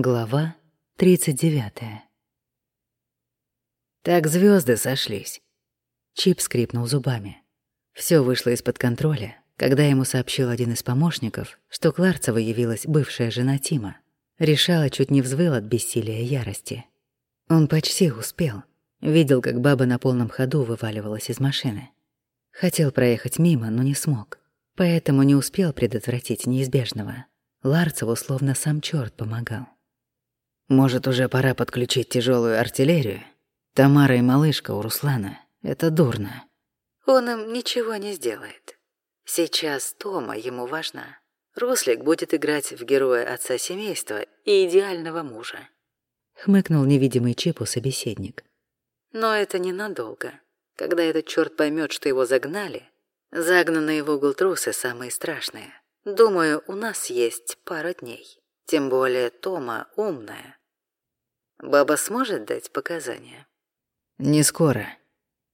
Глава 39. Так звезды сошлись. Чип скрипнул зубами. Все вышло из-под контроля, когда ему сообщил один из помощников, что Кларцева явилась бывшая жена Тима. Решала, чуть не взвыл от бессилия ярости. Он почти успел. Видел, как баба на полном ходу вываливалась из машины. Хотел проехать мимо, но не смог. Поэтому не успел предотвратить неизбежного. Ларцеву словно сам черт помогал. Может, уже пора подключить тяжелую артиллерию? Тамара и малышка у Руслана. Это дурно. Он им ничего не сделает. Сейчас Тома ему важна. Руслик будет играть в героя отца семейства и идеального мужа. Хмыкнул невидимый Чипу собеседник. Но это ненадолго. Когда этот черт поймет, что его загнали, загнанные в угол трусы самые страшные. Думаю, у нас есть пара дней. Тем более Тома умная. Баба сможет дать показания? Не скоро.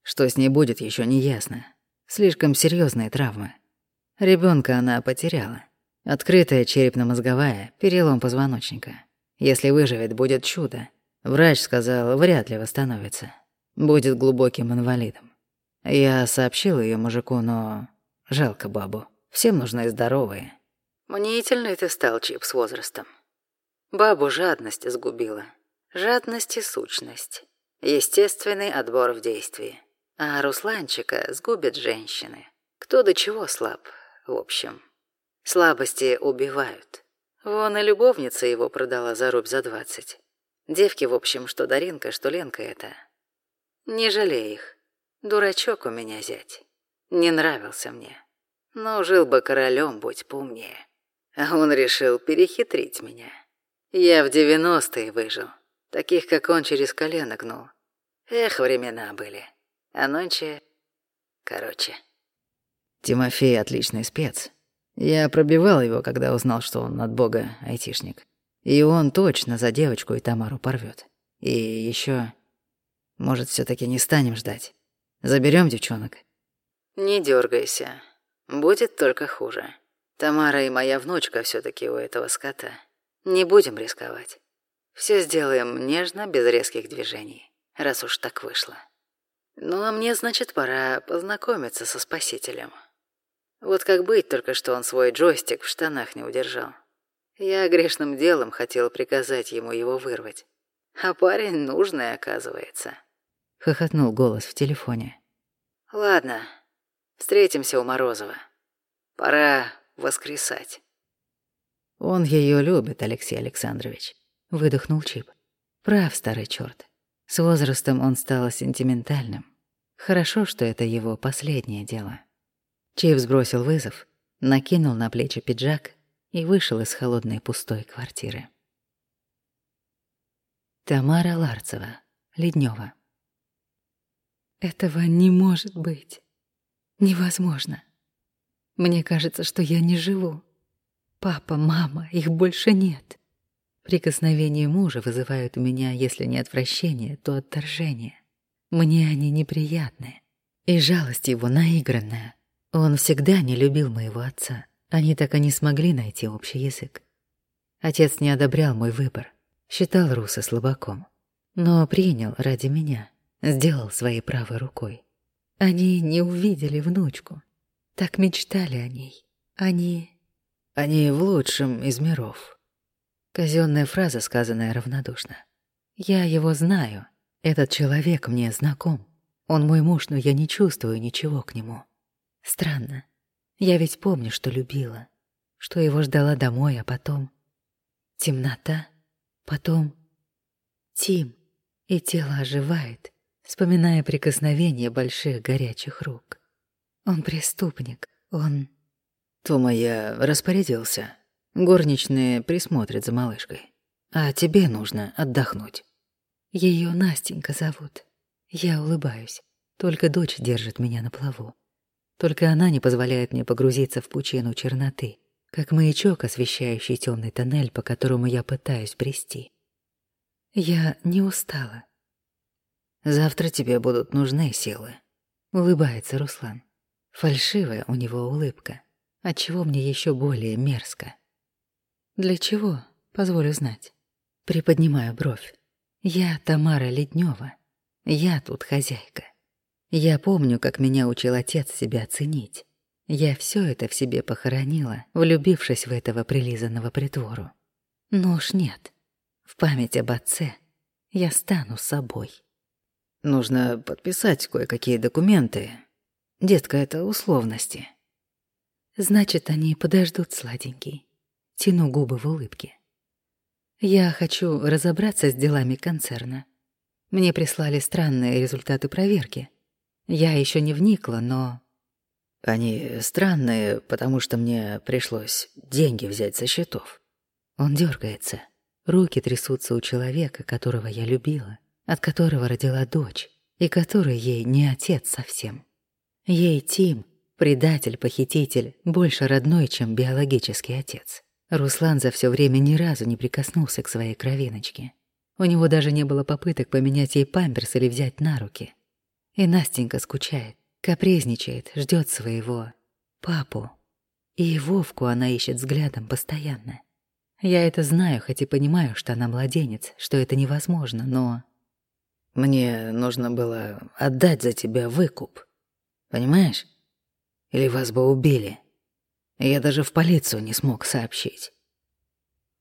Что с ней будет, еще не ясно. Слишком серьезные травмы. Ребенка она потеряла. Открытая черепно-мозговая, перелом позвоночника. Если выживет, будет чудо. Врач сказал, вряд ли восстановится. Будет глубоким инвалидом. Я сообщил ее мужику, но жалко бабу. Всем нужны здоровые. Мнительный ты стал, Чип, с возрастом. Бабу жадность сгубила. Жадность и сущность. Естественный отбор в действии. А Русланчика сгубят женщины. Кто до чего слаб, в общем. Слабости убивают. Вон и любовница его продала за рубь за двадцать. Девки, в общем, что Даринка, что Ленка это. Не жалей их. Дурачок у меня зять. Не нравился мне. Но жил бы королем, будь поумнее. А он решил перехитрить меня. Я в девяностые выжил. Таких, как он, через колено гнул. Эх, времена были. А нонче... Короче. Тимофей отличный спец. Я пробивал его, когда узнал, что он от бога айтишник. И он точно за девочку и Тамару порвет. И еще, Может, все таки не станем ждать? Заберем девчонок? Не дергайся. Будет только хуже. Тамара и моя внучка все таки у этого скота. Не будем рисковать. Все сделаем нежно, без резких движений, раз уж так вышло. Ну а мне, значит, пора познакомиться со спасителем. Вот как быть, только что он свой джойстик в штанах не удержал. Я грешным делом хотел приказать ему его вырвать. А парень нужный, оказывается. Хохотнул голос в телефоне. Ладно, встретимся у Морозова. Пора воскресать. Он ее любит, Алексей Александрович выдохнул Чип. Прав старый черт. С возрастом он стал сентиментальным. Хорошо, что это его последнее дело. Чип сбросил вызов, накинул на плечи пиджак и вышел из холодной пустой квартиры. Тамара Ларцева, Леднева. Этого не может быть. Невозможно. Мне кажется, что я не живу. Папа, мама, их больше нет. Прикосновения мужа вызывают у меня, если не отвращение, то отторжение. Мне они неприятны. И жалость его наигранная. Он всегда не любил моего отца. Они так и не смогли найти общий язык. Отец не одобрял мой выбор. Считал Руса слабаком. Но принял ради меня. Сделал своей правой рукой. Они не увидели внучку. Так мечтали о ней. Они... Они в лучшем из миров. Казенная фраза, сказанная равнодушно. «Я его знаю. Этот человек мне знаком. Он мой муж, но я не чувствую ничего к нему. Странно. Я ведь помню, что любила, что его ждала домой, а потом... Темнота, потом... Тим, и тело оживает, вспоминая прикосновение больших горячих рук. Он преступник, он... Тома, я распорядился. Горничные присмотрят за малышкой. А тебе нужно отдохнуть. Ее Настенька зовут. Я улыбаюсь. Только дочь держит меня на плаву. Только она не позволяет мне погрузиться в пучину черноты, как маячок, освещающий темный тоннель, по которому я пытаюсь брести. Я не устала. Завтра тебе будут нужны силы. Улыбается Руслан. Фальшивая у него улыбка, отчего мне еще более мерзко. Для чего? Позволю знать. Приподнимаю бровь. Я Тамара Леднева. Я тут хозяйка. Я помню, как меня учил отец себя ценить. Я все это в себе похоронила, влюбившись в этого прилизанного притвору. Но уж нет. В память об отце я стану собой. Нужно подписать кое-какие документы. Детка, это условности. Значит, они подождут, сладенький. Тяну губы в улыбке. Я хочу разобраться с делами концерна. Мне прислали странные результаты проверки. Я еще не вникла, но они странные, потому что мне пришлось деньги взять со счетов. Он дергается. Руки трясутся у человека, которого я любила, от которого родила дочь, и который ей не отец совсем. Ей Тим, предатель, похититель, больше родной, чем биологический отец. Руслан за все время ни разу не прикоснулся к своей кровиночке. У него даже не было попыток поменять ей памперс или взять на руки. И Настенька скучает. Капризничает, ждет своего папу. И Вовку она ищет взглядом постоянно. Я это знаю, хоть и понимаю, что она младенец, что это невозможно, но... Мне нужно было отдать за тебя выкуп. Понимаешь? Или вас бы убили. Я даже в полицию не смог сообщить.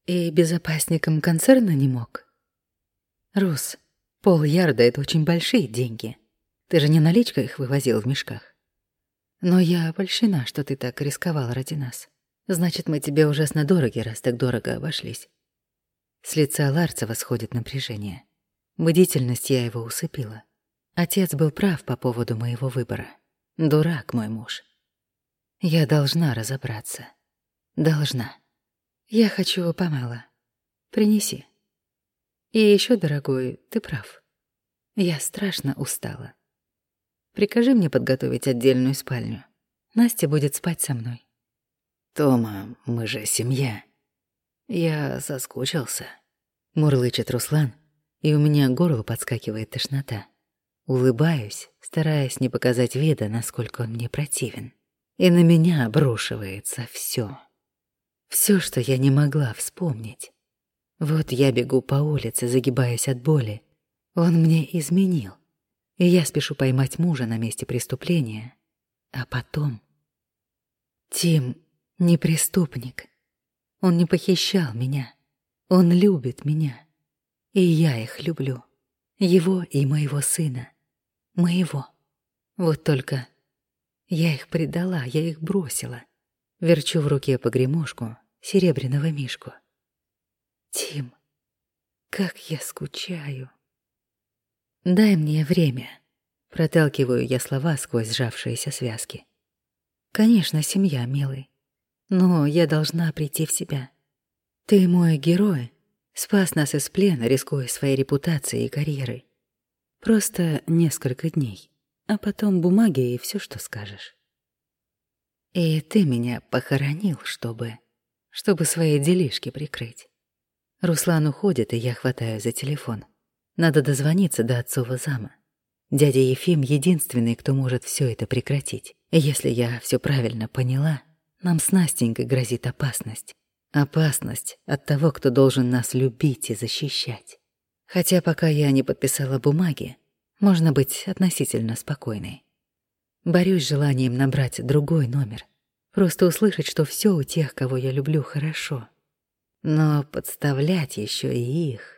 И безопасникам концерна не мог? Рус, пол ярда — это очень большие деньги. Ты же не наличка их вывозил в мешках. Но я польщена, что ты так рисковал ради нас. Значит, мы тебе ужасно дороги, раз так дорого обошлись. С лица Ларцева сходит напряжение. Бдительность я его усыпила. Отец был прав по поводу моего выбора. Дурак мой муж. Я должна разобраться. Должна. Я хочу помыла. Принеси. И еще, дорогой, ты прав. Я страшно устала. Прикажи мне подготовить отдельную спальню. Настя будет спать со мной. Тома, мы же семья. Я соскучился. Мурлычет Руслан, и у меня горло подскакивает тошнота. Улыбаюсь, стараясь не показать вида, насколько он мне противен. И на меня обрушивается все. Все, что я не могла вспомнить. Вот я бегу по улице, загибаясь от боли. Он мне изменил и я спешу поймать мужа на месте преступления, а потом... Тим не преступник. Он не похищал меня. Он любит меня. И я их люблю. Его и моего сына. Моего. Вот только я их предала, я их бросила. Верчу в руке погремушку серебряного мишку. Тим, как я скучаю. «Дай мне время», — проталкиваю я слова сквозь сжавшиеся связки. «Конечно, семья, милый, но я должна прийти в себя. Ты мой герой, спас нас из плена, рискуя своей репутацией и карьерой. Просто несколько дней, а потом бумаги и все, что скажешь. И ты меня похоронил, чтобы... чтобы свои делишки прикрыть. Руслан уходит, и я хватаю за телефон. Надо дозвониться до отцова зама. Дядя Ефим единственный, кто может все это прекратить. Если я все правильно поняла, нам с Настенькой грозит опасность. Опасность от того, кто должен нас любить и защищать. Хотя пока я не подписала бумаги, можно быть относительно спокойной. Борюсь с желанием набрать другой номер. Просто услышать, что все у тех, кого я люблю, хорошо. Но подставлять еще и их...